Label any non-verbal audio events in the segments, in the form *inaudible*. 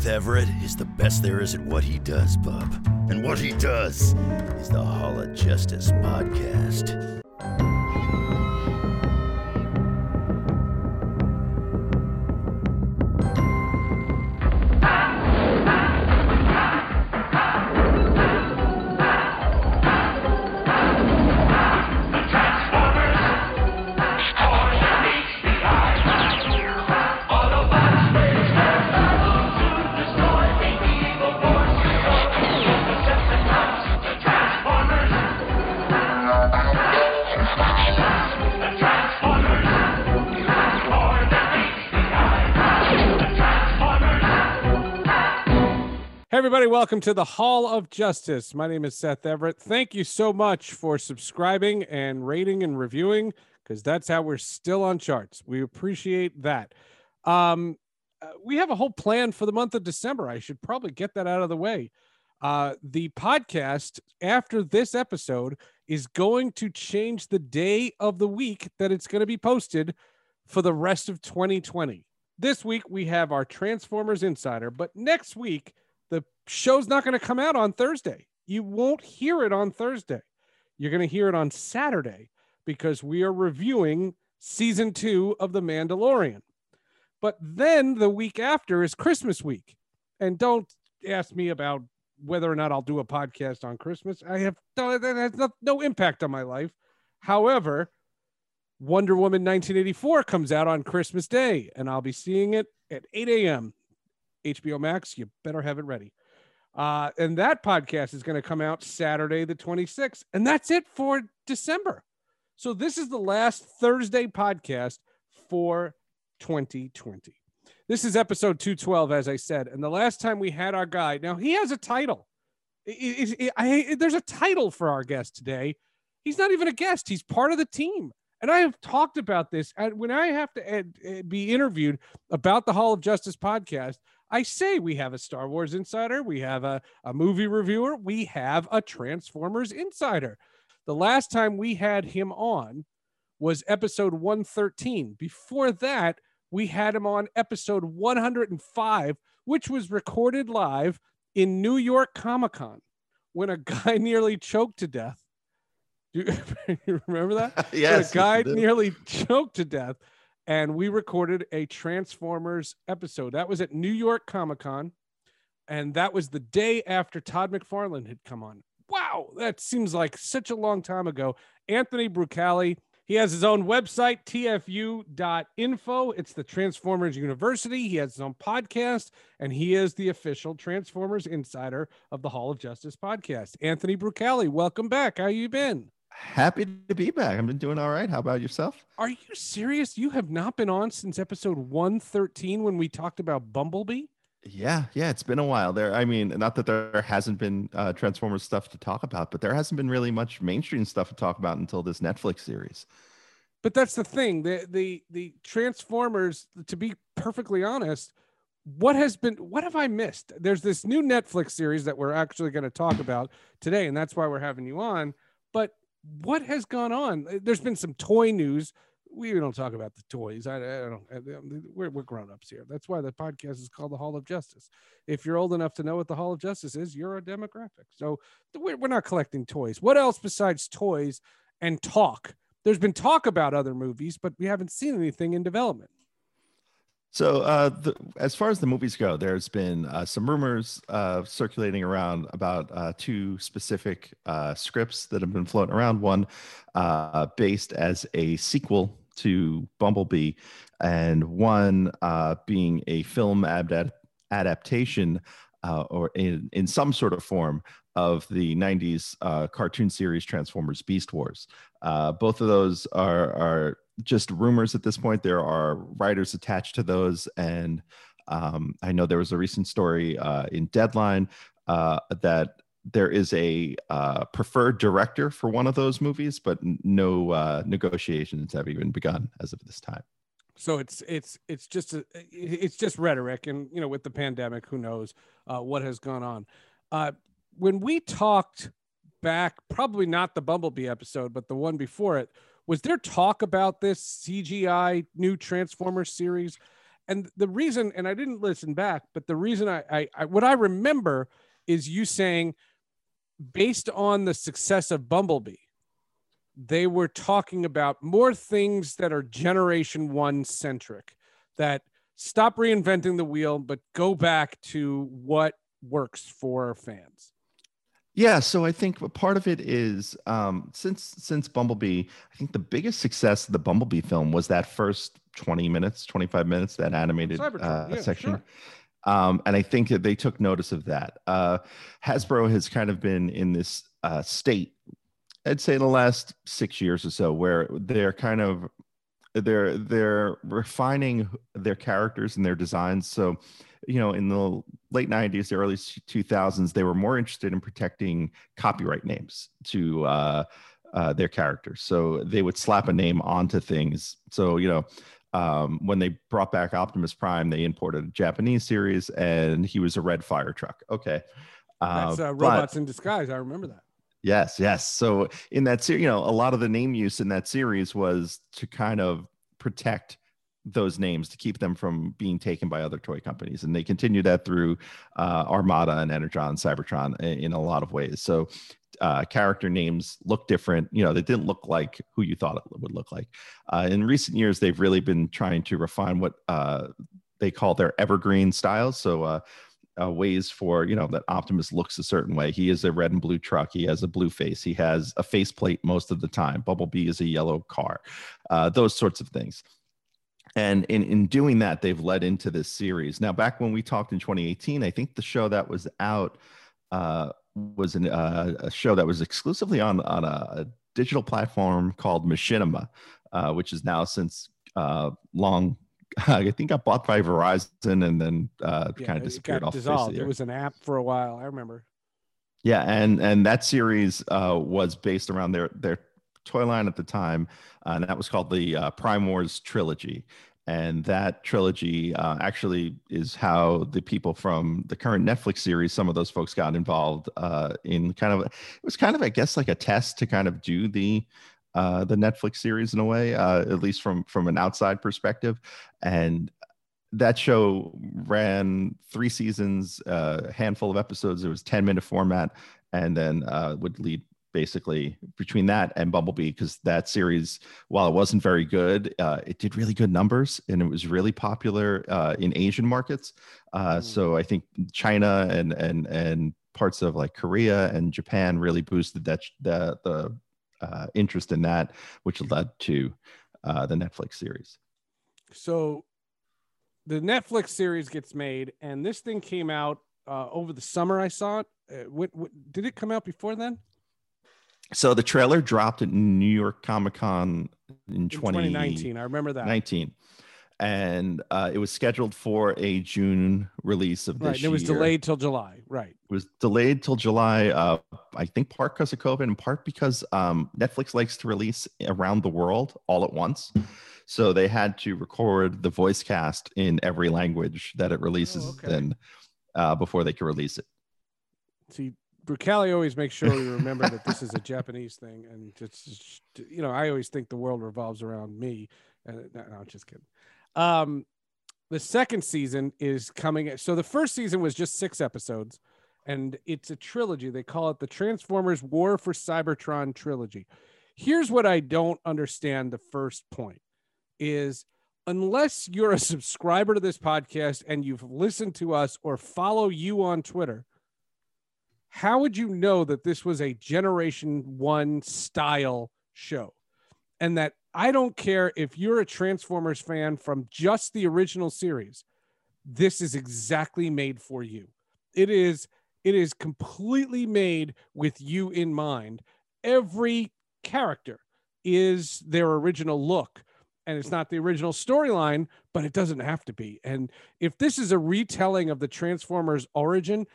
Seth Everett is the best there is at what he does, bub. And what he does is the Hall of Justice podcast. Everybody, welcome to the Hall of Justice. My name is Seth Everett. Thank you so much for subscribing and rating and reviewing because that's how we're still on charts. We appreciate that. Um, uh, we have a whole plan for the month of December. I should probably get that out of the way. Uh, the podcast after this episode is going to change the day of the week that it's going to be posted for the rest of 2020. This week we have our Transformers Insider, but next week show's not going to come out on Thursday. You won't hear it on Thursday. You're going to hear it on Saturday because we are reviewing season two of The Mandalorian. But then the week after is Christmas week. And don't ask me about whether or not I'll do a podcast on Christmas. I have that has no, no impact on my life. However, Wonder Woman 1984 comes out on Christmas Day, and I'll be seeing it at 8 a.m. HBO Max, you better have it ready. Uh, and that podcast is going to come out Saturday, the 26th. And that's it for December. So this is the last Thursday podcast for 2020. This is episode 212, as I said. And the last time we had our guy, now he has a title. It- it- it- I- there's a title for our guest today. He's not even a guest, he's part of the team. And I have talked about this. When I have to be interviewed about the Hall of Justice podcast, I say we have a Star Wars insider, we have a, a movie reviewer, we have a Transformers insider. The last time we had him on was episode 113. Before that, we had him on episode 105, which was recorded live in New York Comic Con when a *laughs* guy nearly choked to death. Do you, *laughs* remember that? *laughs* When Yes, a guy nearly choked to death and we recorded a Transformers episode. That was at New York Comic Con, and that was the day after Todd McFarlane had come on. Wow, that seems like such a long time ago. Anthony Brucali, he has his own website, tfu.info. It's the Transformers University. He has his own podcast, and he is the official Transformers insider of the Hall of Justice podcast. Anthony Brucali, welcome back. How you been? Happy to be back. I've been doing all right. How about yourself? Are you serious? You have not been on since episode 113 when we talked about Bumblebee? Yeah, yeah, it's been a while there. I mean, not that there hasn't been uh, Transformers stuff to talk about, but there hasn't been really much mainstream stuff to talk about until this Netflix series. But that's the thing. The the the Transformers, to be perfectly honest, what has been what have I missed? There's this new Netflix series that we're actually going to talk about today, and that's why we're having you on. What has gone on? Uh, there's been some toy news. We don't talk about the toys. I, I don't. I- We're, we're grown ups here. That's why the podcast is called the Hall of Justice. If you're old enough to know what the Hall of Justice is, you're a demographic. So we're, we're not collecting toys. What else besides toys and talk? There's been talk about other movies, but we haven't seen anything in development. So, uh, the, as far as the movies go, there's been uh, some rumors uh, circulating around about uh, two specific uh, scripts that have been floating around. One uh, based as a sequel to Bumblebee, and one being a film adapt- adaptation or in, in some sort of form of the 90s uh, cartoon series Transformers Beast Wars. Both of those are, are just rumors at this point. There are writers attached to those. And um, I know there was a recent story uh, in Deadline uh, that there is a uh, preferred director for one of those movies, but no uh, negotiations have even begun as of this time. So it's it's it's just a, it's just rhetoric, and you know, with the pandemic, who knows uh, what has gone on. Uh, when we talked back, probably not the Bumblebee episode, but the one before it, was there talk about this CGI new Transformers series? And the reason, and I didn't listen back, but the reason I, I, I what I remember is you saying based on the success of Bumblebee, they were talking about more things that are generation one centric, that stop reinventing the wheel, but go back to what works for fans. Yeah, so I think part of it is um, since since Bumblebee, I think the biggest success of the Bumblebee film was that first twenty minutes, twenty five minutes, that animated uh, yeah, section. Sure. Um, and I think that they took notice of that. Uh, Hasbro has kind of been in this uh, state, I'd say, in the last six years or so, where they're kind of they're they're refining their characters and their designs. So, you know, in the late '90s, the early 2000s, they were more interested in protecting copyright names to uh, uh, their characters. So they would slap a name onto things. So you know, um, when they brought back Optimus Prime, they imported a Japanese series, and he was a red fire truck. Okay, uh, that's uh, robots but, in disguise. I remember that. Yes, yes. So in that series, you know, a lot of the name use in that series was to kind of protect those names to keep them from being taken by other toy companies and they continue that through uh, armada and energon cybertron in, in, a lot of ways so uh, character names look different. You know, they didn't look like who you thought it would look like. Uh, in recent years, they've really been trying to refine what uh, they call their evergreen styles. So, uh, uh, ways for you know that Optimus looks a certain way. He is a red and blue truck. He has a blue face. He has a faceplate most of the time. Bumblebee is a yellow car. Uh, those sorts of things. And in, in doing that, they've led into this series. Now, back when we talked in 2018, I think the show that was out uh, was an, uh, a show that was exclusively on on a, a digital platform called Machinima, uh, which is now since uh, long. *laughs* I think got bought by Verizon and then uh, yeah, kind of disappeared off. Dissolved. The it was an app for a while. I remember. Yeah, and and that series uh, was based around their their toy line at the time, uh, and that was called the uh, Prime Wars trilogy and that trilogy uh, actually is how the people from the current Netflix series, some of those folks got involved uh, in kind of it was kind of I guess like a test to kind of do the uh, the Netflix series in a way, uh, at least from from an outside perspective, and that show ran three seasons, a handful of episodes. It was ten minute format, and then would lead basically between that and Bumblebee because that series, while it wasn't very good, uh, it did really good numbers and it was really popular uh, in Asian markets. Uh, mm. So I think China and and and parts of like Korea and Japan really boosted that the the uh, interest in that, which led to uh, the Netflix series. So the Netflix series gets made, and this thing came out uh, over the summer. I saw it. What, what, did it come out before then? So the trailer dropped at New York Comic Con in, in 2019. I remember that. 19. And uh, it was scheduled for a June release of this right, and it was year. delayed till July. Right. It was delayed till July. Uh, I think part because of COVID, and part because um, Netflix likes to release around the world all at once. So they had to record the voice cast in every language that it releases, oh, okay. then uh, before they could release it. See, Brucali always makes sure we *laughs* remember that this is a Japanese thing, and it's you know I always think the world revolves around me. And no, no just kidding. Um, the second season is coming. So the first season was just six episodes, and it's a trilogy. They call it the Transformers War for Cybertron trilogy. Here's what I don't understand. The first point is unless you're a *laughs* subscriber to this podcast and you've listened to us or follow you on Twitter how would you know that this was a generation one style show and that i don't care if you're a transformers fan from just the original series this is exactly made for you It is it is completely made with you in mind. Every character is their original look and it's not the original storyline, but it doesn't have to be. And if this is a retelling of the Transformers origin,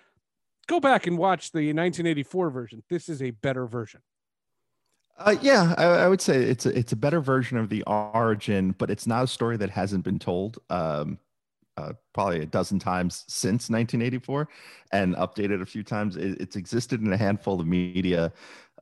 go back and watch the 1984 version. This is a better version. Uh, yeah, I, I, would say it's a, it's a better version of the origin, but it's not a story that hasn't been told. Um, uh, probably a dozen times since 1984 and updated a few times. It, it's existed in a handful of media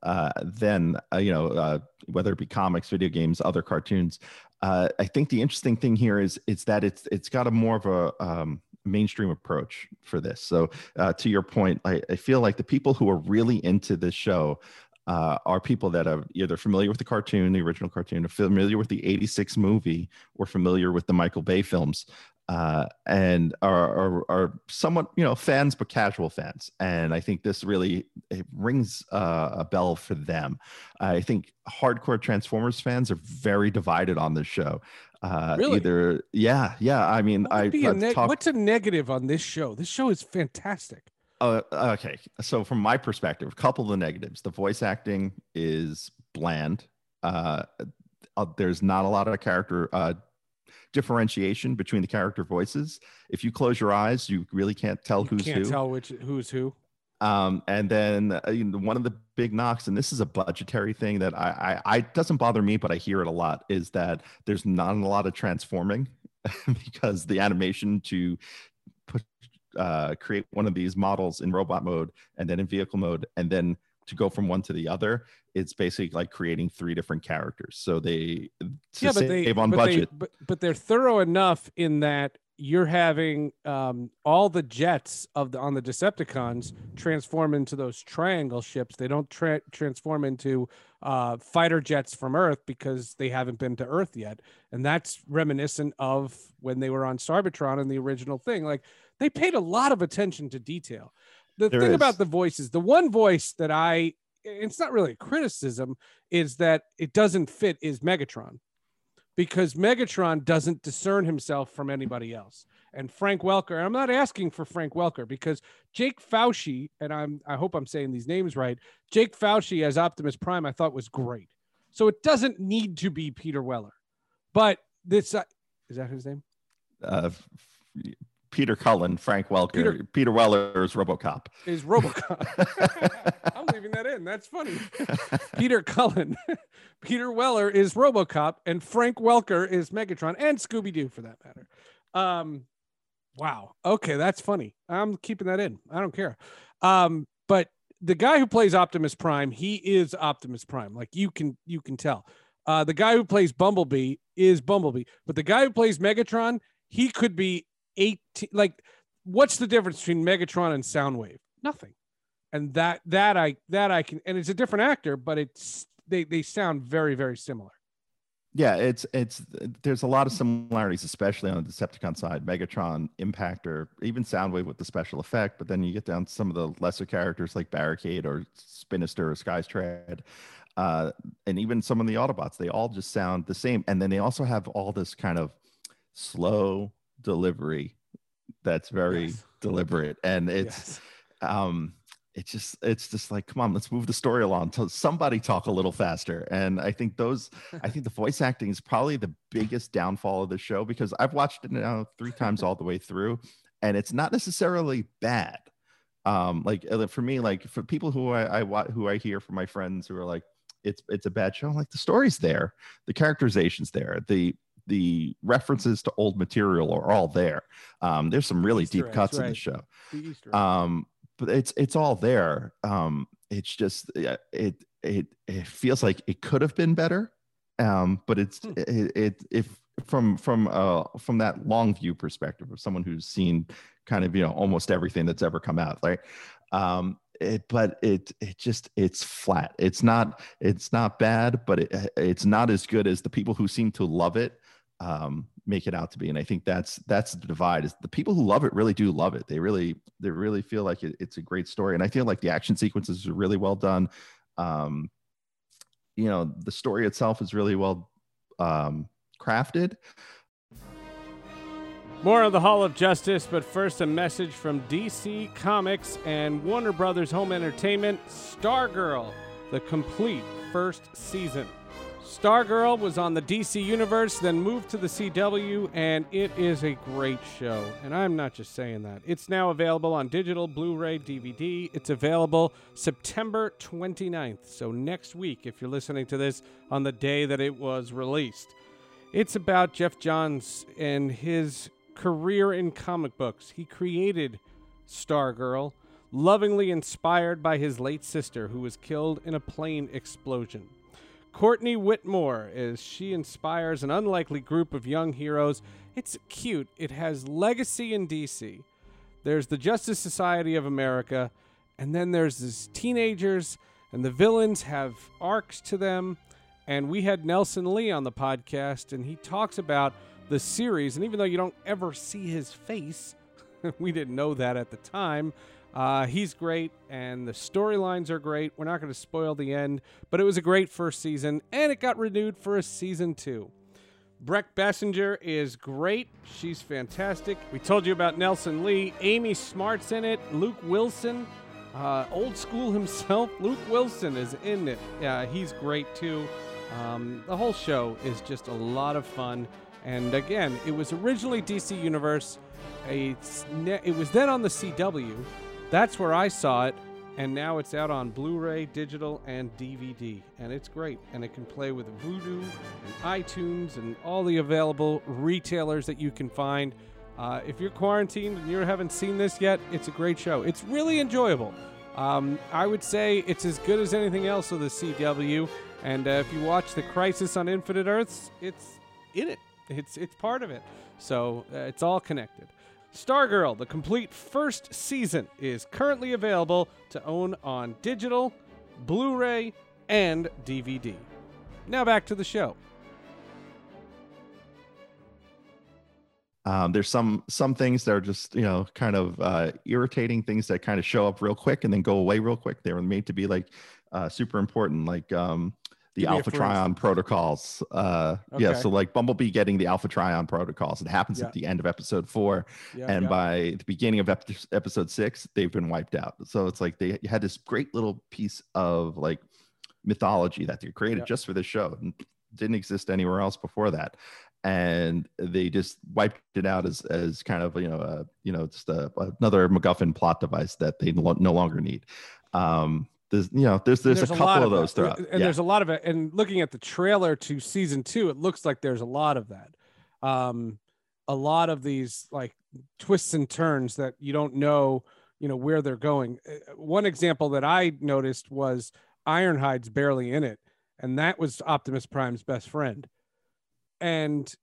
uh, then, uh, you know, uh, whether it be comics, video games, other cartoons. Uh, I think the interesting thing here is it's that it's it's got a more of a um, mainstream approach for this. So uh, to your point, I, I, feel like the people who are really into this show uh, are people that are either familiar with the cartoon, the original cartoon, or familiar with the 86 movie, or familiar with the Michael Bay films uh, and are, are, are somewhat you know fans but casual fans. And i think this really rings uh, a bell for them. I think hardcore transformers fans are very divided on this show uh, really? either yeah yeah i mean i talk- what's a negative on this show this show is fantastic uh, okay so from my perspective a couple of the negatives the voice acting is bland uh, uh there's not a lot of character uh, differentiation between the character voices. If you close your eyes, you really can't tell you who's can't who. tell which who's who. Um, and then uh, you know, one of the big knocks, and this is a budgetary thing that I, I, I doesn't bother me, but I hear it a lot, is that there's not a lot of transforming *laughs* because the animation to put uh, create one of these models in robot mode and then in vehicle mode and then to go from one to the other it's basically like creating three different characters. So they yeah but they on but budget they, but, but they're thorough enough in that you're having um, all the jets of the on the decepticons transform into those triangle ships. They don't tra- transform into uh, fighter jets from earth because they haven't been to earth yet. And that's reminiscent of when they were on Cybertron in the original thing. Like they paid a lot of attention to detail. The there thing is. about the voices, the one voice that I it's not really a criticism is that it doesn't fit is Megatron because Megatron doesn't discern himself from anybody else. And Frank Welker, I'm not asking for Frank Welker because Jake Foushee, and I'm I hope I'm saying these names right. Jake Foushee as Optimus Prime, I thought was great. So it doesn't need to be Peter Weller, but this uh, is that his name? Uh, Peter Cullen, Frank Welker, Peter, Peter Weller is RoboCop. Is RoboCop? *laughs* I'm leaving that in. That's funny. *laughs* Peter Cullen, Peter Weller is RoboCop, and Frank Welker is Megatron, and Scooby Doo for that matter. Um, wow. Okay, that's funny. I'm keeping that in. I don't care. Um, but the guy who plays Optimus Prime, he is Optimus Prime. Like you can you can tell. Uh, the guy who plays Bumblebee is Bumblebee, but the guy who plays Megatron, he could be 18 like what's the difference between Megatron and Soundwave? Nothing. And that that I that I can and it's a different actor, but it's they they sound very very similar. Yeah, it's it's there's a lot of similarities, especially on the Decepticon side. Megatron, Impactor, even Soundwave with the special effect, but then you get down to some of the lesser characters like Barricade or Spinister or Skytread, uh, and even some of the Autobots. They all just sound the same, and then they also have all this kind of slow delivery that's very yes. deliberate. And it's yes. um it's just it's just like come on let's move the story along. To somebody talk a little faster. And i think those i think the voice acting is probably the biggest downfall of the show because i've watched it now three times all the way through and it's not necessarily bad. Um like uh, for me like for people who i, I who i hear from my friends who are like it's it's a bad show like the story's there. The characterization's there. The the references to old material are all there. Um, there's some really Easter deep eggs, cuts right. in the show. The um, but it's it's all there. Um, it's just it it it feels like it could have been better. Um, but it's hmm. it, it if from from uh from that long view perspective of someone who's seen kind of you know almost everything that's ever come out, right? Um, it, but it it just it's flat. It's not it's not bad, but it, it's not as good as the people who seem to love it um, make it out to be. And I think that's that's the divide. Is the people who love it really do love it. They really they really feel like it, it's a great story. And I feel like the action sequences are really well done. Um, you know, the story itself is really well um, crafted. More on the Hall of Justice, but first a message from DC Comics and Warner Brothers Home Entertainment Stargirl, the complete first season. Stargirl was on the DC Universe, then moved to the CW, and it is a great show. And I'm not just saying that. It's now available on digital, Blu ray, DVD. It's available September 29th, so next week, if you're listening to this on the day that it was released. It's about Geoff Johns and his career in comic books. He created Stargirl, lovingly inspired by his late sister, who was killed in a plane explosion. Courtney Whitmore as she inspires an unlikely group of young heroes. It's cute. It has legacy in DC. There's the Justice Society of America, and then there's these teenagers, and the villains have arcs to them. And we had Nelson Lee on the podcast, and he talks about the series. And even though you don't ever see his face, *laughs* we didn't know that at the time. Uh, he's great, and the storylines are great. We're not going to spoil the end, but it was a great first season, and it got renewed for a season two. Brec Bassinger is great. She's fantastic. We told you about Nelson Lee. Amy Smart's in it. Luke Wilson, uh, old school *laughs* himself. Luke Wilson is in it. Yeah, he's great too. Um, the whole show is just a lot of fun. And again, it was originally DC Universe. A, it was then on the CW. That's where I saw it, and now it's out on Blu-ray, digital, and DVD, and it's great. And it can play with Vudu and iTunes and all the available retailers that you can find. Uh, if you're quarantined and you haven't seen this yet, it's a great show. It's really enjoyable. Um, I would say it's as good as anything else of the CW. And uh, if you watch the Crisis on Infinite Earths, it's in it. It's it's part of it. So uh, it's all connected. Stargirl, the complete first season, is currently available to own on digital, Blu ray, and DVD. Now back to the show. Um, there's some some things that are just you know kind of uh, irritating things that kind of show up real quick and then go away real quick. They were made to be like uh, super important, like um, the Alpha Trion protocols. Uh, Yeah, so like Bumblebee getting the Alpha Trion protocols. It happens Yeah. at the end of episode four, Yeah, and yeah. by the beginning of ep- episode six, they've been wiped out. So it's like they had this great little piece of like mythology that they created just for this show and didn't exist anywhere else before that and they just wiped it out as as kind of you know uh, you know just a, another MacGuffin plot device that they lo- no longer need. Um, there's you know there's there's, a lot couple of those that. throughout. and yeah. there's a lot of it. And looking at the trailer to season two, it looks like there's a lot of that. Um, a lot of these like twists and turns that you don't know, you know, where they're going. Uh, One example that I noticed was Ironhide's barely in it, and that was Optimus Prime's best friend. And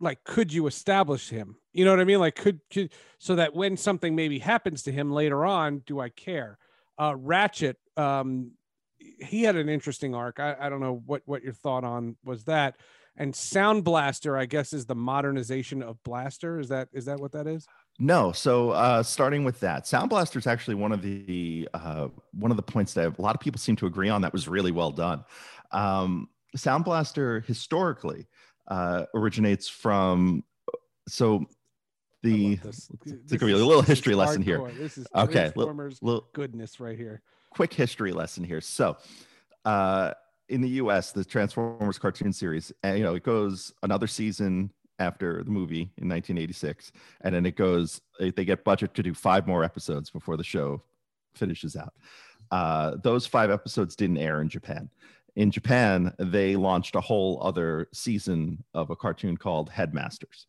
like, could you establish him? You know what I mean? Like, could, could so that when something maybe happens to him later on, do I care? Uh, Ratchet, um, he had an interesting arc. I, I don't know what what your thought on was that. And Sound Blaster, I guess, is the modernization of Blaster. Is that is that what that is? No, so uh, starting with that, Sound Blaster is actually one of the uh, one of the points that a lot of people seem to agree on that was really well done. Um, Sound Blaster historically uh, originates from so the this. A little history lesson here. This is Okay, little goodness right here. Quick history lesson here. So, uh, in the U.S., the Transformers cartoon series, uh, you know, it goes another season after the movie in 1986, and then it goes. They get budget to do five more episodes before the show finishes out. Uh, those five episodes didn't air in Japan. In Japan, they launched a whole other season of a cartoon called Headmasters.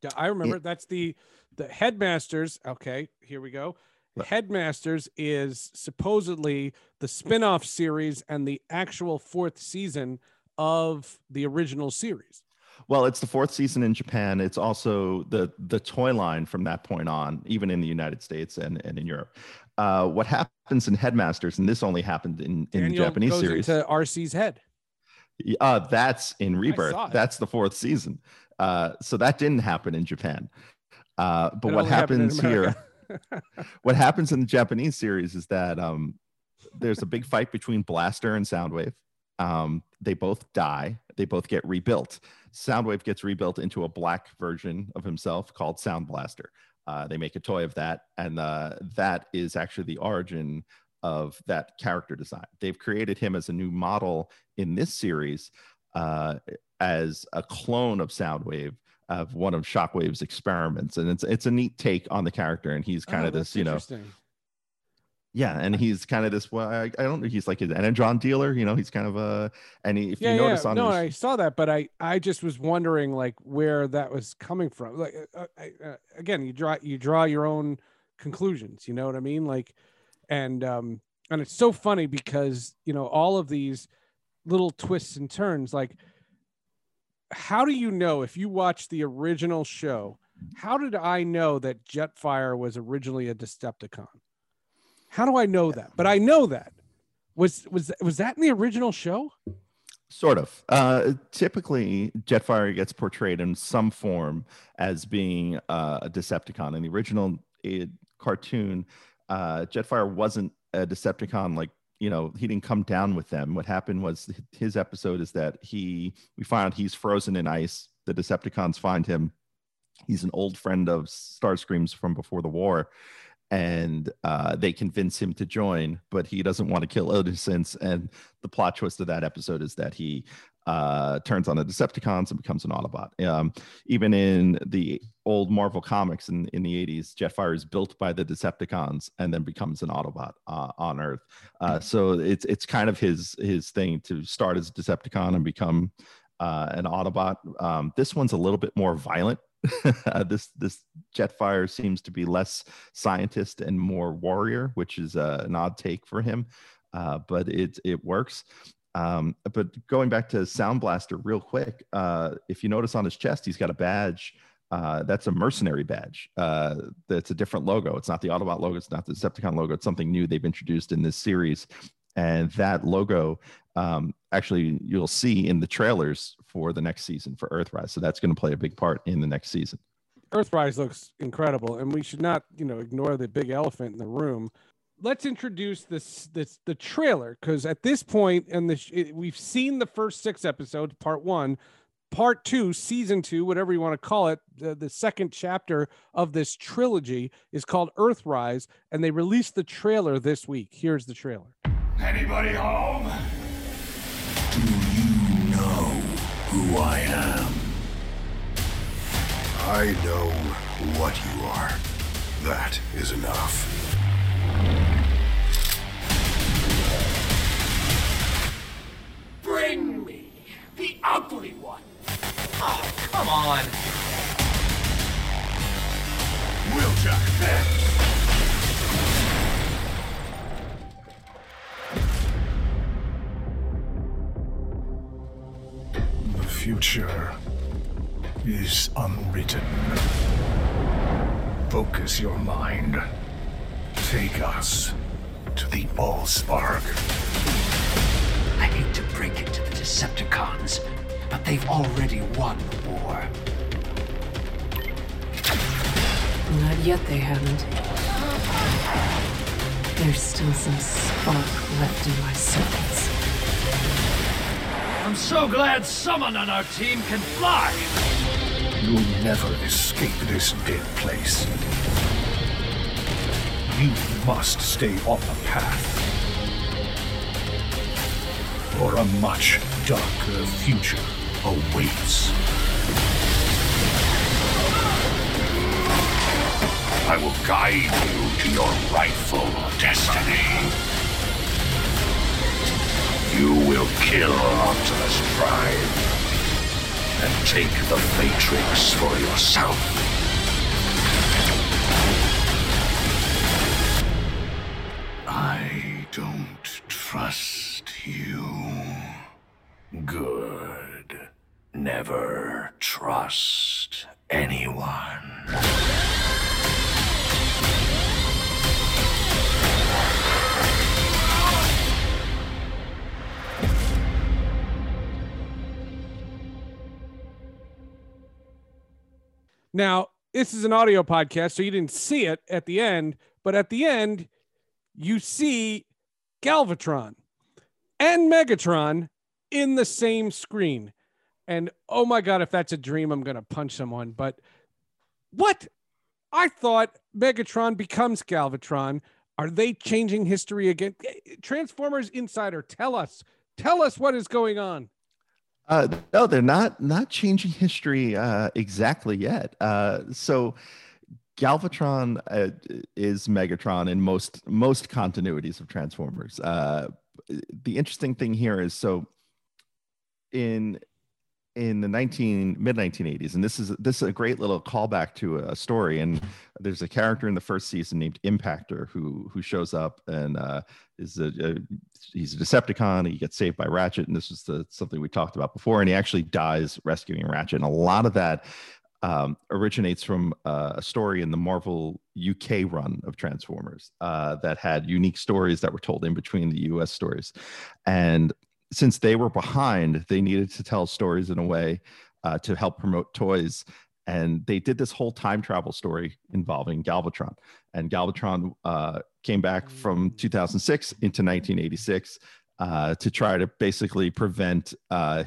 Yeah, I remember that's the the headmasters. Okay, here we go. Headmasters is supposedly the spin-off series and the actual fourth season of the original series. Well, it's the fourth season in Japan. It's also the the toy line from that point on, even in the United States and, and in Europe. Uh, what happens in Headmasters, and this only happened in, in the Japanese goes series. into RC's head. uh, that's in Rebirth. That's the fourth season. Uh, so that didn't happen in Japan. Uh, but It what only happened in happens here? *laughs* What happens in the Japanese series is that um, there's a big fight between Blaster and Soundwave. Um, they both die. They both get rebuilt. Soundwave gets rebuilt into a black version of himself called Sound Blaster. Uh, they make a toy of that, and uh, that is actually the origin of that character design. They've created him as a new model in this series uh, as a clone of Soundwave of one of Shockwave's experiments, and it's it's a neat take on the character. And he's kind Oh, of this, you know, yeah, and he's kind of this. Well, I, I don't know. He's like an energon dealer, you know. He's kind of a, and he, if yeah, you notice yeah. on no, his, I saw that, but I, I just was wondering like where that was coming from. Like, uh, I, uh, again, you draw, you draw your own conclusions. You know what I mean? Like, and um, and it's so funny because you know all of these little twists and turns. Like, how do you know if you watch the original show? How did I know that Jetfire was originally a Decepticon? How do I know that? But I know that. Was was was that in the original show? Sort of. Uh, typically, Jetfire gets portrayed in some form as being uh, a Decepticon. In the original uh, cartoon, uh, Jetfire wasn't a Decepticon. Like you know, he didn't come down with them. What happened was his episode is that he we find he's frozen in ice. The Decepticons find him. He's an old friend of Starscream's from before the war, and uh, they convince him to join, but he doesn't want to kill innocents. And the plot twist of that episode is that he uh, turns on the Decepticons and becomes an Autobot. Um, even in the old Marvel comics in, in the 80s, Jetfire is built by the Decepticons and then becomes an Autobot uh, on Earth. Uh, so it's it's kind of his his thing to start as a Decepticon and become uh, an Autobot. Um, this one's a little bit more violent. uh, *laughs* this this Jetfire seems to be less scientist and more warrior, which is uh, an odd take for him, uh, but it it works. Um, but going back to Sound Blaster real quick, uh, if you notice on his chest, he's got a badge. Uh, that's a mercenary badge. Uh, that's a different logo. It's not the Autobot logo. It's not the Decepticon logo. It's something new they've introduced in this series. And that logo, um, actually, you'll see in the trailers for the next season for Earthrise. So that's going to play a big part in the next season. Earthrise looks incredible, and we should not, you know, ignore the big elephant in the room. Let's introduce this this the trailer because at this point, and the we've seen the first six episodes, part one, part two, season two, whatever you want to call it. The, the second chapter of this trilogy is called Earthrise, and they released the trailer this week. Here's the trailer. Anybody home? Do you know who I am? I know what you are. That is enough. Ugly one. Oh, come on. Wheeljack. The future is unwritten. Focus your mind. Take us to the Allspark. I hate to break it to the Decepticons, but they've already won the war. Not yet, they haven't. There's still some spark left in my circuits. I'm so glad someone on our team can fly. You'll never escape this dead place. You must stay on the path. Or a much darker future awaits. I will guide you to your rightful destiny. You will kill Optimus Prime and take the Matrix for yourself. I don't trust you. Good. Never trust anyone. Now, this is an audio podcast, so you didn't see it at the end, but at the end, you see Galvatron and Megatron in the same screen. And oh my god, if that's a dream, I'm gonna punch someone. But what? I thought Megatron becomes Galvatron. Are they changing history again? Transformers Insider, tell us. Tell us what is going on. Uh, no, they're not not changing history uh, exactly yet. Uh, so Galvatron uh, is Megatron in most most continuities of Transformers. Uh, the interesting thing here is so in in the 19 mid 1980s and this is this is a great little callback to a story and there's a character in the first season named impactor who who shows up and uh, is a, a, he's a decepticon he gets saved by ratchet and this is the, something we talked about before and he actually dies rescuing ratchet and a lot of that um, originates from uh, a story in the Marvel UK run of Transformers uh, that had unique stories that were told in between the US stories. And since they were behind, they needed to tell stories in a way uh, to help promote toys. And they did this whole time travel story involving Galvatron. And Galvatron uh, came back from 2006 into 1986 uh, to try to basically prevent uh,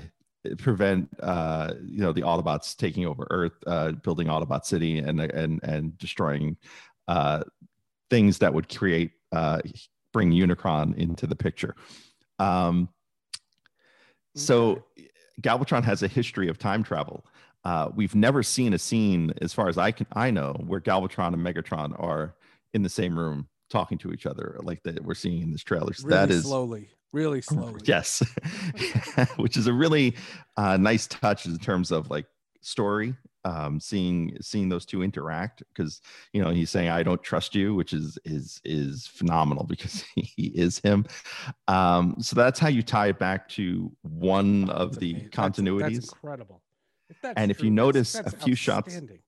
prevent uh, you know the Autobots taking over Earth, uh, building Autobot City, and and and destroying uh, things that would create uh, bring Unicron into the picture. Um, so Galvatron has a history of time travel. Uh, we've never seen a scene, as far as I can I know, where Galvatron and Megatron are in the same room talking to each other, like that we're seeing in this trailer. So Really that is slowly, really slowly. Yes, *laughs* *laughs* which is a really uh, nice touch in terms of like story. Um, seeing seeing those two interact because you know he's saying I don't trust you, which is is is phenomenal *laughs* because he is him. Um, so that's how you tie it back to one of the That's- continuities. That's incredible. If that's And if you true, that's- notice a few shots- outstanding.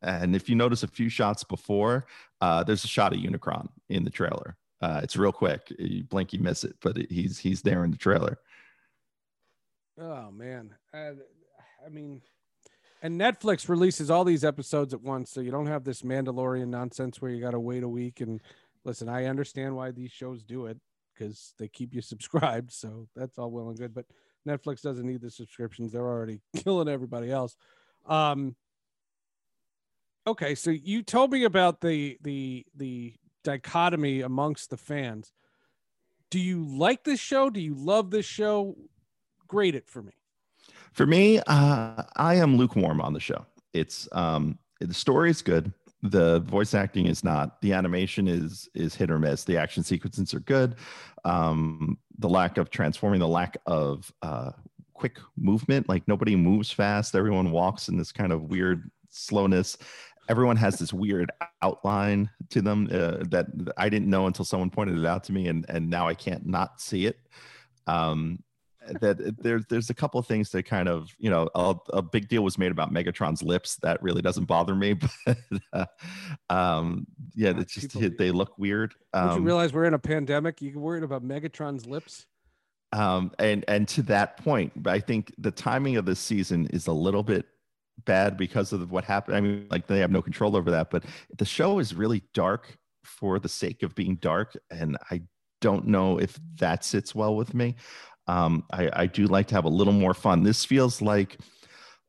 And if you notice a few shots before, uh, there's a shot of Unicron in the trailer. Uh, it's real quick. You blink, you miss it, but it, he's he's there in the trailer. Oh man, uh, I mean, and Netflix releases all these episodes at once, so you don't have this Mandalorian nonsense where you got to wait a week. And listen, I understand why these shows do it because they keep you *laughs* subscribed, so that's all well and good. But Netflix doesn't need the subscriptions; they're already *laughs* killing everybody else. Um, okay, so you told me about the the the dichotomy amongst the fans. Do you like this show? Do you love this show? Grade it for me. For me, uh, I am lukewarm on the show. It's um, the story is good. The voice acting is not. The animation is is hit or miss. The action sequences are good. Um, the lack of transforming, the lack of uh, quick movement, like nobody moves fast. Everyone walks in this kind of weird slowness. Everyone has this weird outline to them uh, that I didn't know until someone pointed it out to me, and and now I can't not see it. Um, that there's there's a couple of things that kind of you know a, a big deal was made about Megatron's lips that really doesn't bother me, *laughs* but uh, um, yeah, God, it's just people- they look weird. Don't you Um, realize we're in a pandemic? You worried about Megatron's lips? um, and and to that point, but I think the timing of this season is a little bit bad because of what happened. I mean, like they have no control over that, but the show is really dark for the sake of being dark, and I don't know if that sits well with me. Um, I, I do like to have a little more fun. This feels like,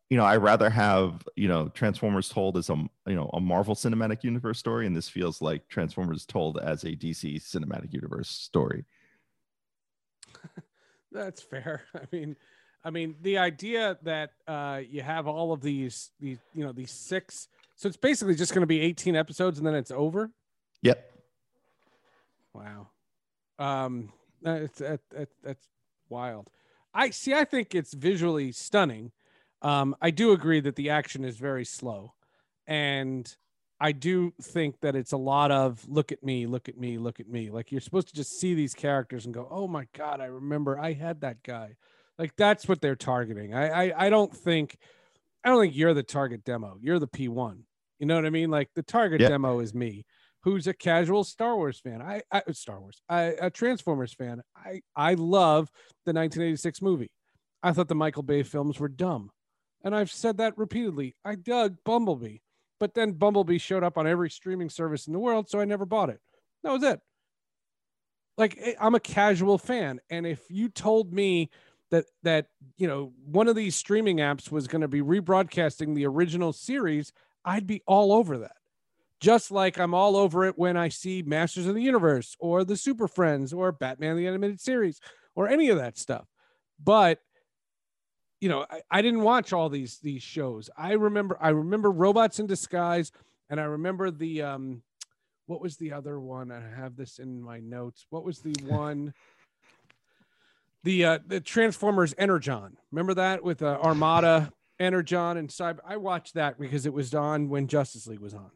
you know, I rather have you know Transformers told as a you know a Marvel Cinematic Universe story, and this feels like Transformers told as a DC Cinematic Universe story. *laughs* That's fair. *laughs* I mean, I mean, the idea that uh, you have all of these, these, you know, these six. So it's basically just going to be 18 episodes and then it's over. Yep. Wow. Um, that's that, that, that's wild. I see. I think it's visually stunning. Um, I do agree that the action is very slow, and I do think that it's a lot of look at me, look at me, look at me. Like you're supposed to just see these characters and go, "Oh my god, I remember I had that guy." Like that's what they're targeting. I I, I don't think I don't think you're the target demo. You're the P1. You know what I mean? Like the target Yeah. demo is me, who's a casual Star Wars fan. I, I Star Wars, I, a Transformers fan. I I love the 1986 movie. I thought the Michael Bay films were dumb, and I've said that repeatedly. I dug Bumblebee, but then Bumblebee showed up on every streaming service in the world, so I never bought it. That was it. Like eh, I'm a casual fan, and if you told me that that you know one of these streaming apps was going to be rebroadcasting the original series, I'd be all over that. Just like I'm all over it when I see Masters of the Universe or the Super Friends or Batman the Animated Series or any of that stuff. But you know, I, I didn't watch all these these shows. I remember I remember Robots in Disguise, and I remember the um, what was the other one? I have this in my notes. What was the *laughs* one? the uh, the Transformers Energon. Remember that with uh, Armada, Energon, and Cyber. I watched that because it was on when Justice League was on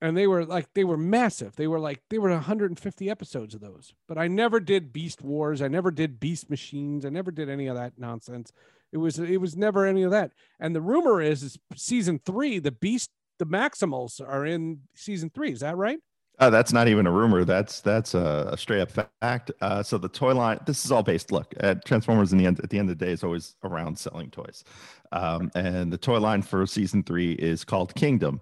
and they were like they were massive they were like they were 150 episodes of those but i never did beast wars i never did beast machines i never did any of that nonsense it was it was never any of that and the rumor is is season three the beast the maximals are in season three is that right uh, that's not even a rumor. That's that's a, a straight up fact. Uh, so the toy line. This is all based. Look, at Transformers. In the end, at the end of the day, is always around selling toys, um, and the toy line for season three is called Kingdom.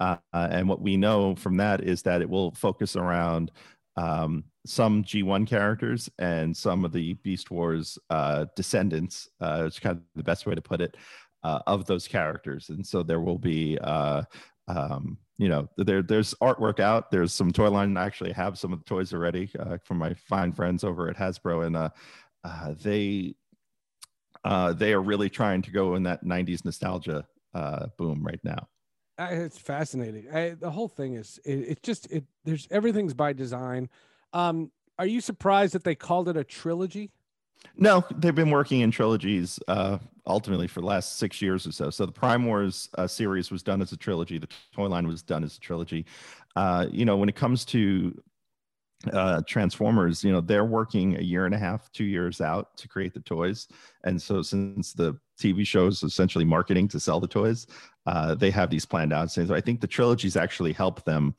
Uh, and what we know from that is that it will focus around um, some G1 characters and some of the Beast Wars uh, descendants. Uh, it's kind of the best way to put it uh, of those characters. And so there will be, uh, um, you know, there there's artwork out. There's some toy line. I actually have some of the toys already uh, from my fine friends over at Hasbro, and uh, they they are really trying to go in that 90s nostalgia boom right now. I, it's fascinating. I, the whole thing is it, it's just it. There's everything's by design. Um, are you surprised that they called it a trilogy? No, they've been working in trilogies uh, ultimately for the last six years or so. So the Prime Wars uh, series was done as a trilogy. The toy line was done as a trilogy. Uh, you know, when it comes to uh, Transformers, you know, they're working a year and a half, two years out to create the toys. And so since the TV shows essentially marketing to sell the toys, uh, they have these planned out. So I think the trilogies actually help them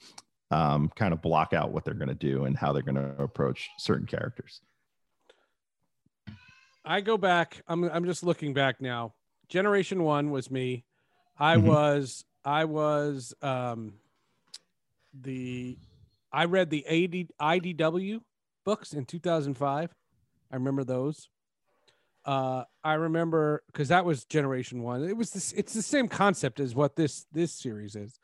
um, kind of block out what they're going to do and how they're going to approach certain characters. I go back. I'm I'm just looking back now. Generation one was me. I Mhm. was I was um the I read the AD, IDW books in 2005. I remember those. Uh, I remember because that was Generation One. It was this. It's the same concept as what this this series is.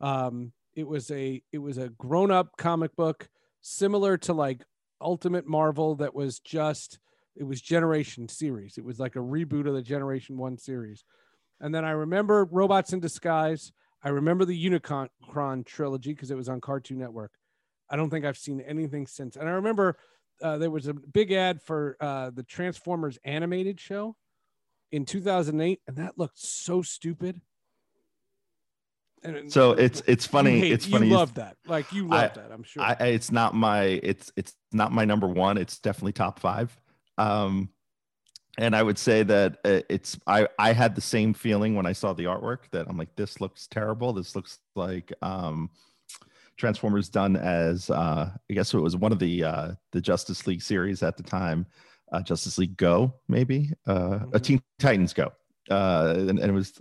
Um, it was a it was a grown up comic book similar to like Ultimate Marvel that was just it was Generation series. It was like a reboot of the Generation One series. And then I remember Robots in Disguise. I remember the Unicron trilogy because it was on Cartoon Network. I don't think I've seen anything since. And I remember uh, there was a big ad for uh, the Transformers animated show in 2008, and that looked so stupid. And So it's it's funny. hate- it's funny. You love that, like you love that. I'm sure. I, I- it's not my it's it's not my number one. It's definitely top five. Um, and I would say that uh, it's I I had the same feeling when I saw the artwork that I'm like this looks terrible. This looks like um, Transformers done as uh, I guess it was one of the uh, the Justice League series at the time, uh, Justice League Go maybe uh, a Mhm. Teen Titans Go, uh, and, and it was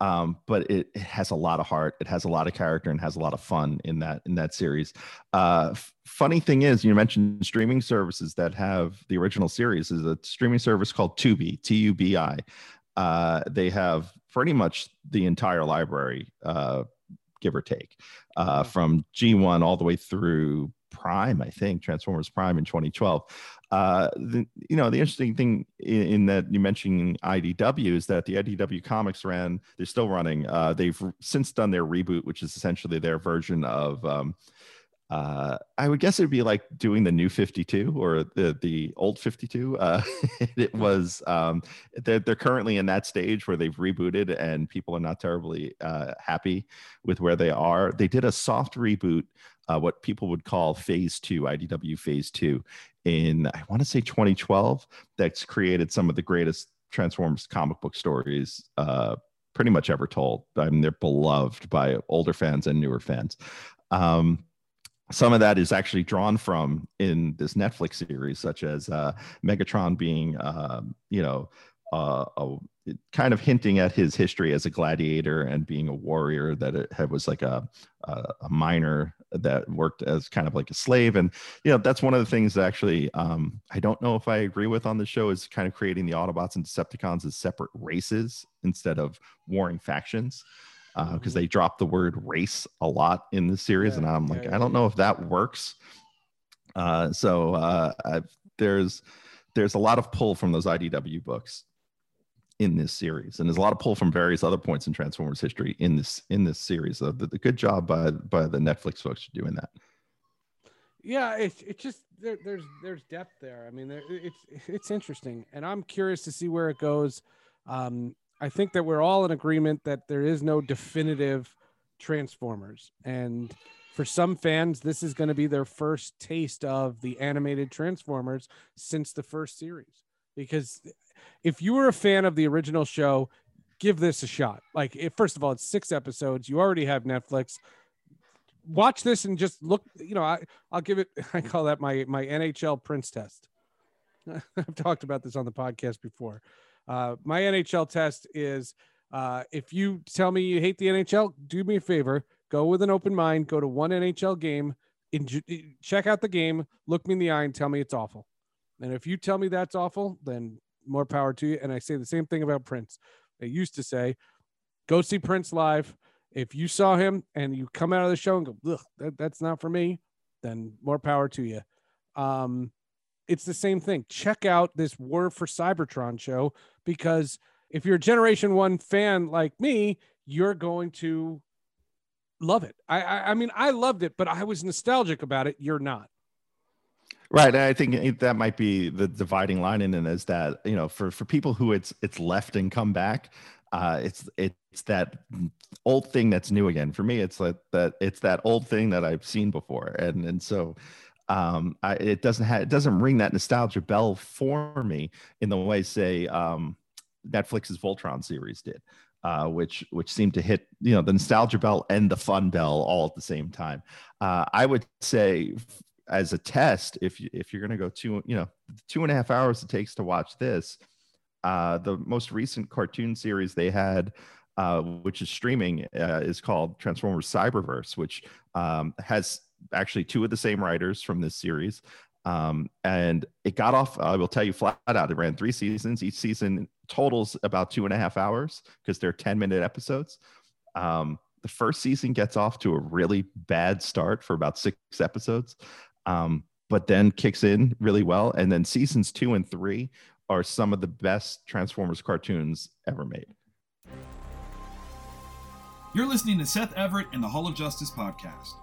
um, but it, it has a lot of heart. It has a lot of character and has a lot of fun in that in that series. Uh, f- funny thing is, you mentioned streaming services that have the original series. Is a streaming service called Tubi, T U B I. Uh, they have pretty much the entire library, uh, give or take, uh, from G1 all the way through Prime. I think Transformers Prime in 2012 uh, the, you know, the interesting thing in, in that you mentioned IDW is that the IDW comics ran, they're still running. Uh, they've since done their reboot, which is essentially their version of, um, uh, I would guess it'd be like doing the new 52 or the, the old 52. Uh, *laughs* it was, um, they're, they're currently in that stage where they've rebooted and people are not terribly uh, happy with where they are. They did a soft reboot, uh, what people would call phase two, IDW phase two in I want to say 2012 that's created some of the greatest Transformers comic book stories uh, pretty much ever told. I mean, they're beloved by older fans and newer fans. Um, some of that is actually drawn from in this Netflix series, such as uh, Megatron being, um, you know, uh, a, kind of hinting at his history as a gladiator and being a warrior. That it had, was like a a, a minor that worked as kind of like a slave and you know that's one of the things that actually um, i don't know if i agree with on the show is kind of creating the autobots and decepticons as separate races instead of warring factions because uh, mm-hmm. they drop the word race a lot in the series yeah, and i'm like yeah, i don't know if that works. Uh, so uh, there's there's a lot of pull from those idw books in this series and there's a lot of pull from various other points in transformers history in this in this series uh, the, the good job by by the netflix folks doing that. Yeah it's it's just there, there's there's depth there. I mean there, it's it's interesting and i'm curious to see where it goes. Um i think that we're all in agreement that there is no definitive transformers and for some fans this is going to be their first taste of the animated transformers since the first series because if you were a fan of the original show, give this a shot. Like, if, first of all, it's six episodes. You already have Netflix. Watch this and just look. You know, I I'll give it. *laughs* I call that my my NHL Prince test. *laughs* I've talked about this on the podcast before. Uh, my NHL test is uh, if you tell me you hate the NHL, do me a favor, go with an open mind, go to one NHL game, check out the game, look me in the eye, and tell me it's awful. And if you tell me that's awful, then more power to you. And I say the same thing about Prince. I used to say, go see Prince live. If you saw him and you come out of the show and go, that, that's not for me, then more power to you. Um, it's the same thing. Check out this War for Cybertron show because if you're a Generation One fan like me, you're going to love it. I, I, I mean, I loved it, but I was nostalgic about it. You're not. Right. I think that might be the dividing line in it is that, you know, for, for people who it's it's left and come back, uh, it's it's that old thing that's new again. For me, it's like that it's that old thing that I've seen before. And and so um I, it doesn't have it doesn't ring that nostalgia bell for me in the way say um Netflix's Voltron series did. Uh, which which seemed to hit you know the nostalgia bell and the fun bell all at the same time. Uh, I would say as a test, if you, if you're going to go two, you know, two and a half hours it takes to watch this, uh, the most recent cartoon series they had, uh, which is streaming, uh, is called Transformers Cyberverse, which um, has actually two of the same writers from this series. Um, and it got off, I will tell you flat out, it ran three seasons. Each season totals about two and a half hours because they're 10 minute episodes. Um, the first season gets off to a really bad start for about six episodes um, but then kicks in really well. And then seasons two and three are some of the best Transformers cartoons ever made. You're listening to Seth Everett and the Hall of Justice podcast.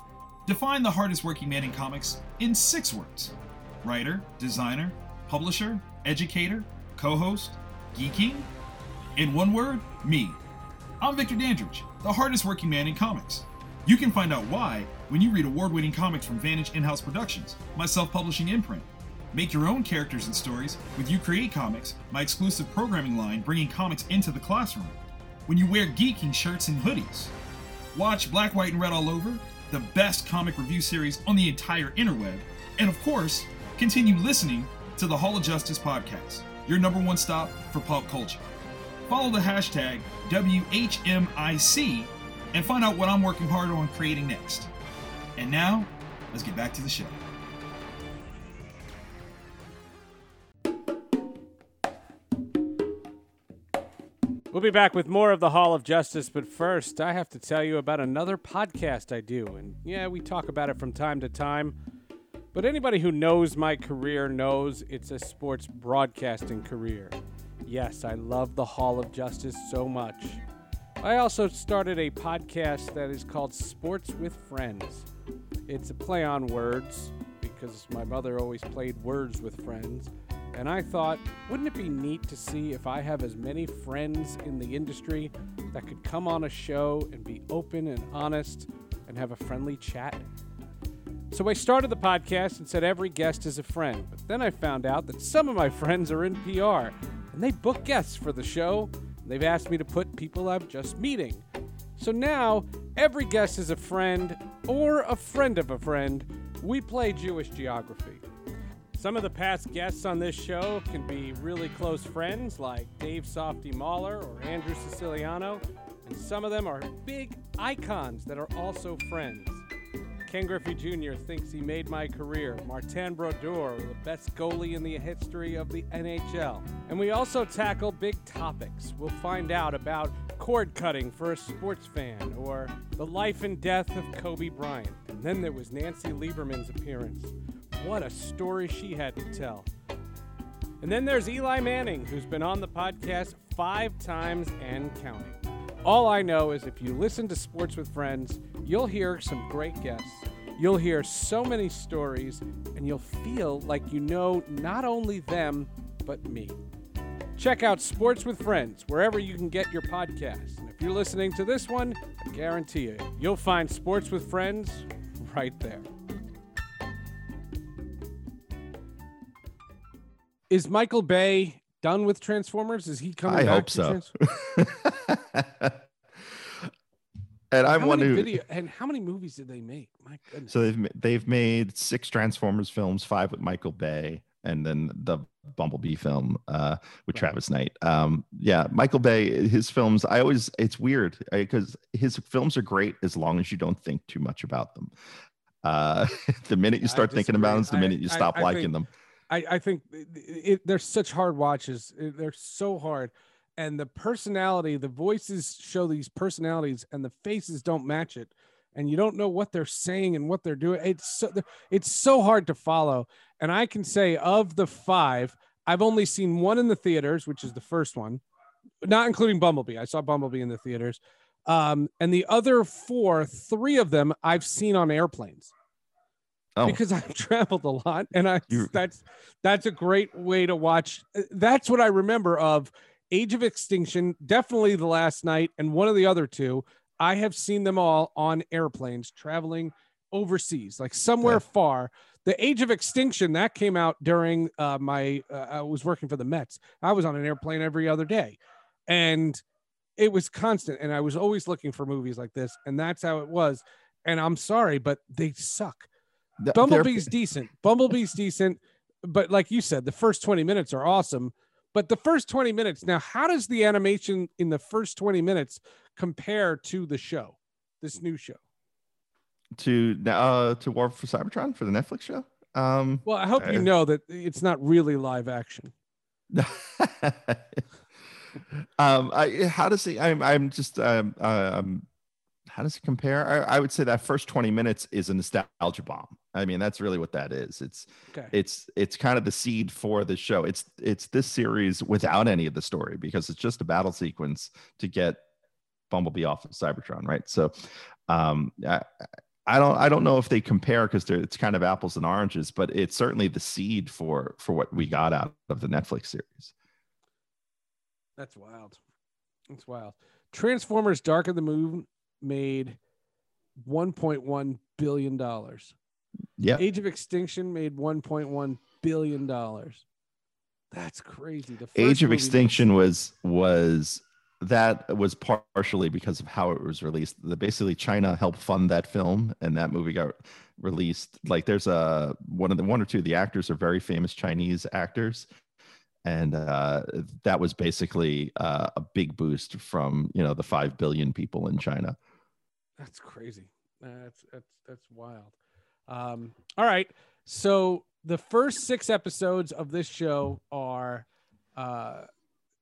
Define the hardest working man in comics in six words writer, designer, publisher, educator, co host, geeking. In one word, me. I'm Victor Dandridge, the hardest working man in comics. You can find out why when you read award winning comics from Vantage In House Productions, my self publishing imprint. Make your own characters and stories with You Create Comics, my exclusive programming line bringing comics into the classroom. When you wear geeking shirts and hoodies. Watch Black, White, and Red All Over, the best comic review series on the entire interweb. And of course, continue listening to the Hall of Justice podcast, your number one stop for pop culture. Follow the hashtag WHMIC and find out what I'm working hard on creating next. And now, let's get back to the show. We'll be back with more of the Hall of Justice, but first, I have to tell you about another podcast I do. And yeah, we talk about it from time to time. But anybody who knows my career knows it's a sports broadcasting career. Yes, I love the Hall of Justice so much. I also started a podcast that is called Sports with Friends. It's a play on words because my mother always played words with friends. And I thought, wouldn't it be neat to see if I have as many friends in the industry that could come on a show and be open and honest and have a friendly chat? So I started the podcast and said every guest is a friend. But then I found out that some of my *laughs* friends are in PR and they book guests for the show. They've asked me to put people I'm just meeting. So now every guest is a friend or a friend of a friend. We play Jewish geography. Some of the past guests on this show can be really close friends like Dave Softy Mahler or Andrew Siciliano, and some of them are big icons that are also friends. Ken Griffey Jr. thinks he made my career. Martin Brodeur, the best goalie in the history of the NHL. And we also tackle big topics. We'll find out about cord cutting for a sports fan or the life and death of Kobe Bryant. And then there was Nancy Lieberman's appearance. What a story she had to tell. And then there's Eli Manning, who's been on the podcast five times and counting. All I know is if you listen to Sports with Friends, you'll hear some great guests. You'll hear so many stories, and you'll feel like you know not only them, but me. Check out Sports with Friends wherever you can get your podcasts. And if you're listening to this one, I guarantee you, you'll find Sports with Friends right there. Is Michael Bay done with Transformers? Is he coming I hope so. *laughs* And I how want many to. video and how many movies did they make? My goodness. So they've they've made six Transformers films, five with Michael Bay, and then the Bumblebee film uh, with Right. Travis Knight. Um, yeah, Michael Bay, his films. I always it's weird because his films are great as long as you don't think too much about them. Uh, *laughs* the minute you start thinking about them, the minute you I- stop I liking think- them. I, I think it, it, they're such hard watches. It- They're so hard. And the personality, the voices show these personalities, and the faces don't match it. And you don't know what they're saying and what they're doing. It's so it's so hard to follow. And I can say of the five, I've only seen one in the theaters, which is the first one, not including Bumblebee. I saw Bumblebee in the theaters. Um, and the other four, three of them I've seen on airplanes Oh, because *laughs* I've traveled a lot, and I You- that's that's a great way to watch. uh, That's what I remember of Age of Extinction, definitely the last night, and one of the other two. I have seen them all on airplanes traveling overseas, like somewhere Yeah. far. The Age of Extinction that came out during uh, my uh, I was working for the Mets. I was on an airplane every other day, and it was constant. And I was always looking for movies like this, and that's how it was. And I'm sorry, but they suck. Bumblebee's decent. Bumblebee's decent, but like you said, the first 20 minutes are awesome. But the first 20 minutes, now, how does the animation in the first 20 minutes compare to the show, this new show? to uh to War for Cybertron for the Netflix show. Um, Well, I hope you Uh, know that it's not really live action. *laughs* um i how does it i'm i'm just um um how does it compare I, I would say that first 20 minutes is a nostalgia bomb i mean that's really what that is it's Okay. it's it's kind of the seed for the show it's it's this series without any of the story because it's just a battle sequence to get bumblebee off of cybertron right so um I, I don't I don't know if they compare because it's kind of apples and oranges, but it's certainly the seed for for what we got out of the Netflix series. That's wild. That's wild. Transformers Dark of the Moon made 1.1 billion dollars. Yeah. Age of Extinction made 1.1 billion dollars. That's crazy. The Age of Extinction was was that was partially because of how it was released. The basically China helped fund that film, and that movie got released. Like there's a one of the one or two of the actors are very famous Chinese actors, and uh, that was basically uh, a big boost from you know the five billion people in China. That's crazy. That's that's that's wild. Um, all right. So the first six episodes of this show are uh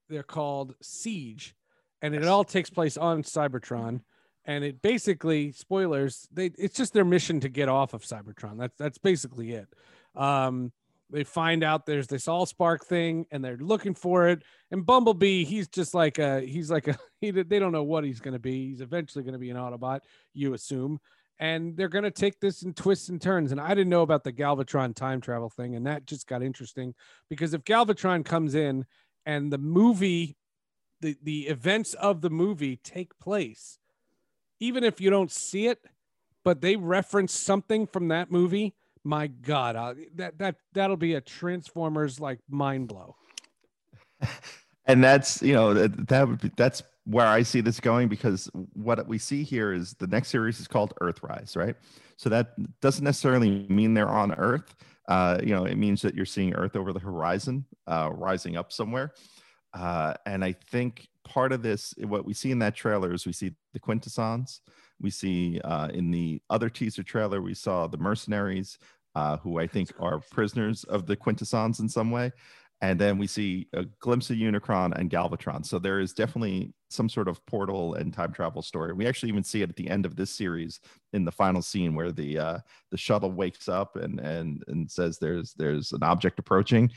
they're called Siege, and it all takes place on Cybertron. And it basically spoilers, they it's just their mission to get off of Cybertron. That's that's basically it. Um they find out there's this all spark thing and they're looking for it and bumblebee he's just like a he's like a *laughs* he, they don't know what he's going to be he's eventually going to be an autobot you assume and they're going to take this in twists and turns and i didn't know about the galvatron time travel thing and that just got interesting because if galvatron comes in and the movie the the events of the movie take place even if you don't see it but they reference something from that movie my god uh, that that that'll be a transformers like mind blow. *laughs* And that's you know that, that would be that's where i see this going because what we see here is the next series is called earthrise right? So that doesn't necessarily mean they're on earth. Uh, you know it means that you're seeing earth over the horizon uh, rising up somewhere. Uh, and i think part of this what we see in that trailer is we see the quintessons We see uh, in the other teaser trailer, we saw the mercenaries, uh, who I think are prisoners of the Quintessons in some way. And then we see a glimpse of Unicron and Galvatron. So there is definitely some sort of portal and time travel story. We actually even see it at the end of this series in the final scene where the uh, the shuttle wakes up and and and says there's there's an object approaching.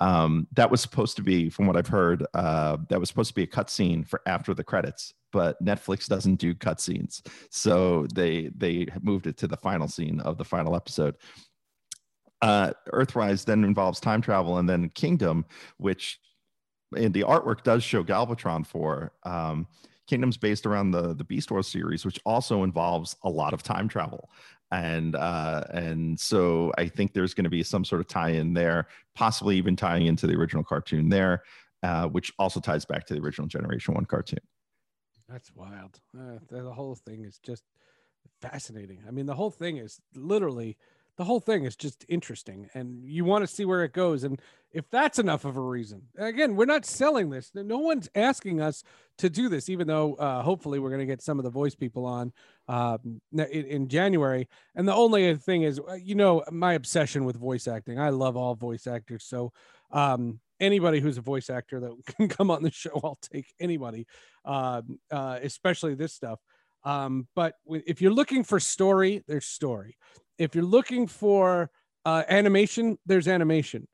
Um, that was supposed to be, from what I've heard, uh, that was supposed to be a cutscene for after the credits, but Netflix doesn't do cutscenes, so they they moved it to the final scene of the final episode. Uh, Earthrise then involves time travel, and then Kingdom, which in the artwork does show Galvatron for. Um, Kingdom's based around the the Beast Wars series, which also involves a lot of time travel and uh, and so I think there's going to be some sort of tie-in there, possibly even tying into the original cartoon there, uh, which also ties back to the original Generation One cartoon. That's wild. Uh, the whole thing is just fascinating. I mean, the whole thing is literally the whole thing is just interesting and you want to see where it goes and if that's enough of a reason again we're not selling this no one's asking us to do this even though uh, hopefully we're going to get some of the voice people on uh, in, in, january and the only thing is uh, you know my obsession with voice acting i love all voice actors so um, anybody who's a voice actor that *laughs* can come on the show i'll take anybody uh, uh, especially this stuff um, but if you're looking for story there's story if you're looking for uh, animation, there's animation.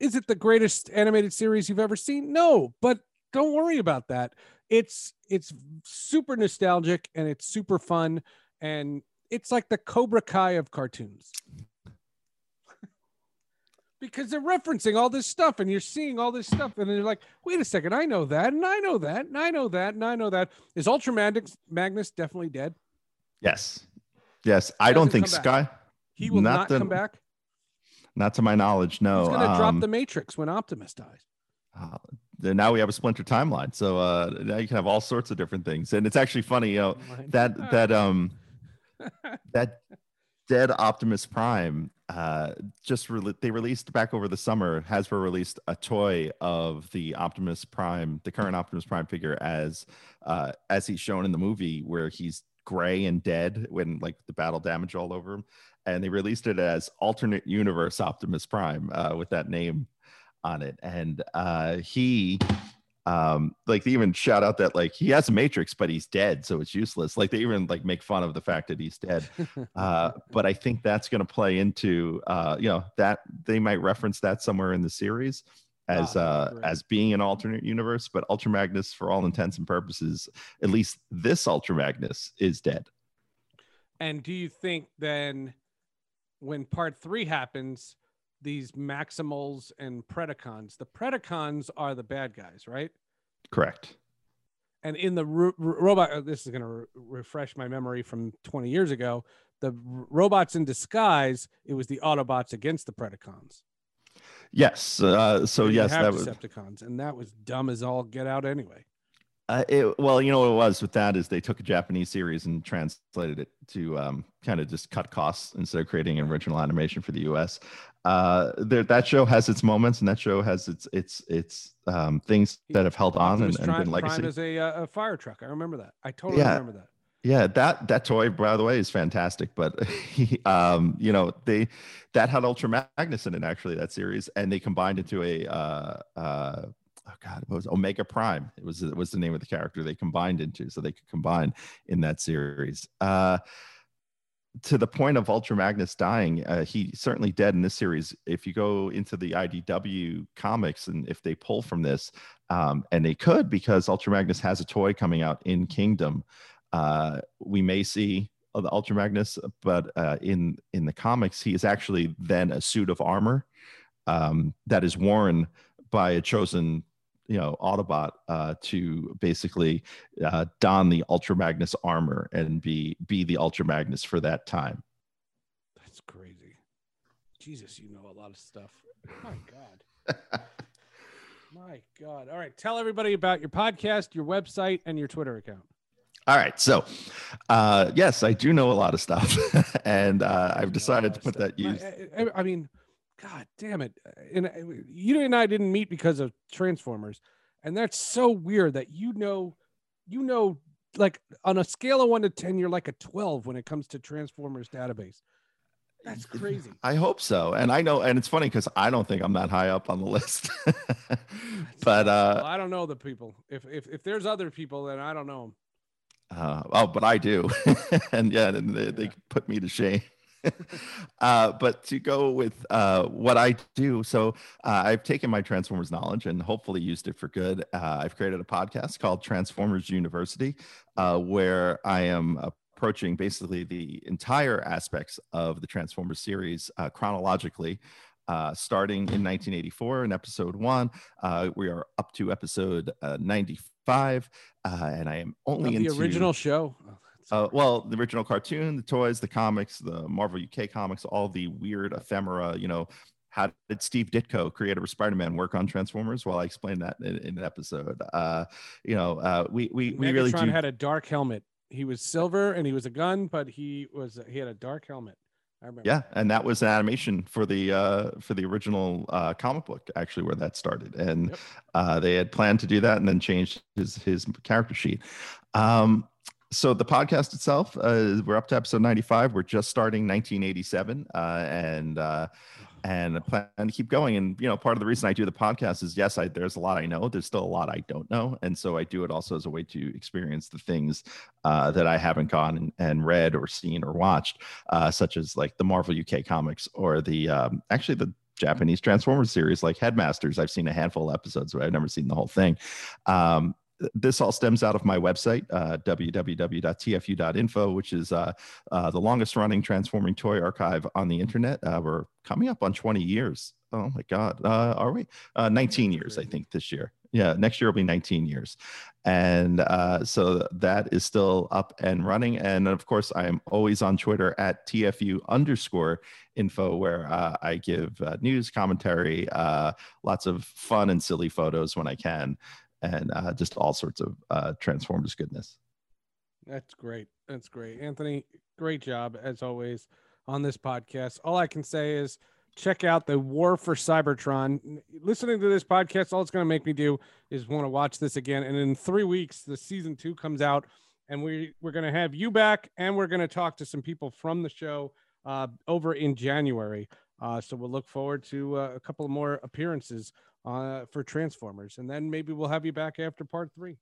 Is it the greatest animated series you've ever seen? No, but don't worry about that. It's it's super nostalgic and it's super fun and it's like the Cobra Kai of cartoons. *laughs* because they're referencing all this stuff and you're seeing all this stuff and then you're like, wait a second, I know that and I know that and I know that and I know that. Is Ultra Magnus, Magnus definitely dead? Yes. Yes. I don't think Sky. He will not, not the, come back. Not to my knowledge, no. He's going to um, drop the Matrix when Optimus dies. Uh, now we have a splinter timeline, so uh, now you can have all sorts of different things, and it's actually funny, you know, oh that that um *laughs* that dead Optimus Prime uh just re- they released back over the summer hasbro released a toy of the optimus prime the current optimus prime figure as uh as he's shown in the movie where he's gray and dead when like the battle damage all over him and they released it as alternate universe Optimus Prime uh, with that name on it. And uh, he, um, like, they even shout out that like he has a Matrix, but he's dead, so it's useless. Like they even like make fun of the fact that he's dead. *laughs* Uh, but I think that's going to play into, uh, you know, that they might reference that somewhere in the series as oh, uh as being an alternate universe but ultra magnus for all intents and purposes at least this ultra magnus is dead and do you think then when part three happens, these Maximals and Predacons, the Predacons are the bad guys, right? Correct. And in the ro- robot, uh, this is going to re- refresh my memory from 20 years ago. The r- robots in disguise, it was the Autobots against the Predacons. Yes. Uh, so yes, that was Decepticons, and that was dumb as all get out anyway. Uh, it, well, you know what it was with that is they took a Japanese series and translated it to um, kind of just cut costs instead of creating an original animation for the U.S. Uh, there, that show has its moments, and that show has its its its um, things that have held on and, and been legacy. Prime as a, uh, a fire truck. I remember that. I totally yeah. remember that. Yeah, that that toy, by the way, is fantastic. But *laughs* he, um, you know, they that had Ultra Magnus in it actually that series, and they combined it to a uh, uh, oh god, it was Omega Prime. It was it was the name of the character they combined into, so they could combine in that series. Uh, to the point of Ultra Magnus dying, uh, he certainly dead in this series. If you go into the IDW comics and if they pull from this, um, and they could because Ultra Magnus has a toy coming out in Kingdom, uh, we may see the Ultra Magnus, but uh, in in the comics, he is actually then a suit of armor um, that is worn by a chosen you know Autobot uh, to basically uh, don the Ultra Magnus armor and be be the Ultra Magnus for that time. That's crazy. Jesus, you know a lot of stuff. My God. *laughs* My God. All right. Tell everybody about your podcast, your website, and your Twitter account. All right. So, uh, yes, I do know a lot of stuff. *laughs* and uh, I've decided to put stuff. that use. I, I mean, God damn it. And uh, you and I didn't meet because of Transformers. And that's so weird that you know, you know like on a scale of one to ten, you're like a twelve when it comes to Transformers database. That's crazy. I hope so. And I know, and it's funny because I don't think I'm that high up on the *laughs* list. but uh, Well, I don't know the people. If if if there's other people, then I don't know them. uh, oh, but I do. *laughs* and yeah, and they, they put me to shame. *laughs* uh, but to go with uh, what I do, so uh, I've taken my Transformers knowledge and hopefully used it for good. Uh, I've created a podcast called Transformers University, uh, where I am approaching basically the entire aspects of the Transformers series uh, chronologically. Uh, starting in 1984 in episode one, uh, we are up to episode uh, 95, uh, and I am only the into original show. Uh, well, the original cartoon, the toys, the comics, the Marvel UK comics, all the weird ephemera. You know, how did Steve Ditko, creator of Spider-Man, work on Transformers? Well, I explained that in, in an episode. Uh, you know, uh, we we we really Megatron do. had a dark helmet. He was silver and he was a gun, but he was he had a dark helmet. I remember. yeah, and that was an animation for the uh, for the original uh, comic book, actually, where that started. And Yep. uh, they had planned to do that, and then changed his his character sheet. Um, so the podcast itself, uh, we're up to episode 95. We're just starting 1987, uh, and uh, and I plan to keep going. And you know, part of the reason I do the podcast is yes, I, there's a lot I know. There's still a lot I don't know, and so I do it also as a way to experience the things uh, that I haven't gone and, and read or seen or watched, uh, such as like the Marvel UK comics or the um, actually the Japanese Transformers series like Headmasters. I've seen a handful of episodes, but I've never seen the whole thing. Um, this all stems out of my website, uh, www.tfu.info, which is uh, uh, the longest running transforming toy archive on the internet. Uh, we're coming up on 20 years. Oh my God. Uh, are we? Uh, 19 years, I think, this year. Yeah, next year will be 19 years. And uh, so that is still up and running. And of course, I am always on Twitter at TFU underscore info, where uh, I give uh, news, commentary, uh, lots of fun and silly photos when I can, and uh, just all sorts of uh, Transformers goodness. That's great. That's great. Anthony, great job as always on this podcast. All I can say is check out the War for Cybertron. Listening to this podcast, all it's going to make me do is want to watch this again. And in three weeks, the season two comes out, and we we're going to have you back, and we're going to talk to some people from the show uh, over in January. Uh, so we'll look forward to uh, a couple more appearances uh, for Transformers, and then maybe we'll have you back after part three.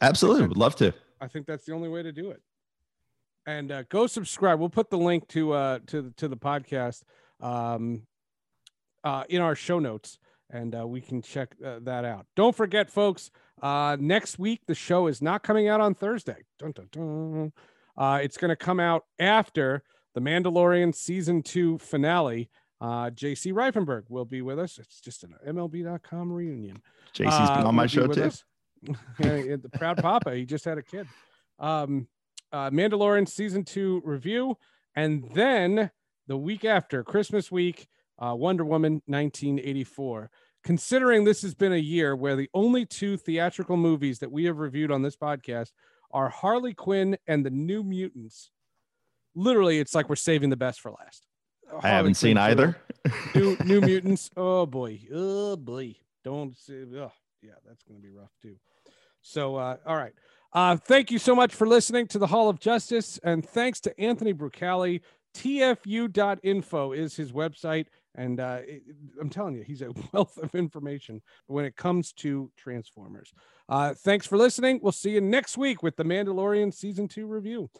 Absolutely, would love to. I think that's the only way to do it. And uh, go subscribe. We'll put the link to uh to the- to the podcast um uh in our show notes and uh, we can check uh, that out. Don't forget folks, uh next week the show is not coming out on Thursday. Dun, dun, dun. Uh it's going to come out after the Mandalorian season 2 finale. Uh JC Reifenberg will be with us. It's just an MLB.com reunion. JC's Uh, been on my show too. *laughs* The proud *laughs* papa. He just had a kid. Um, uh, Mandalorian season two review, and then the week after Christmas week, uh, Wonder Woman 1984. Considering this has been a year where the only two theatrical movies that we have reviewed on this podcast are Harley Quinn and the New Mutants. Literally, it's like we're saving the best for last. I haven't seen either. new new *laughs* mutants. Oh boy. Oh boy. Don't say oh, yeah that's gonna be rough too. So uh all right. Uh thank you so much for listening to the hall of justice and thanks to anthony brucali tfu.info is his website and uh it- i'm telling you he's a *laughs* wealth of information when it comes to transformers. Uh thanks for listening. We'll see you next week with the mandalorian season 2 review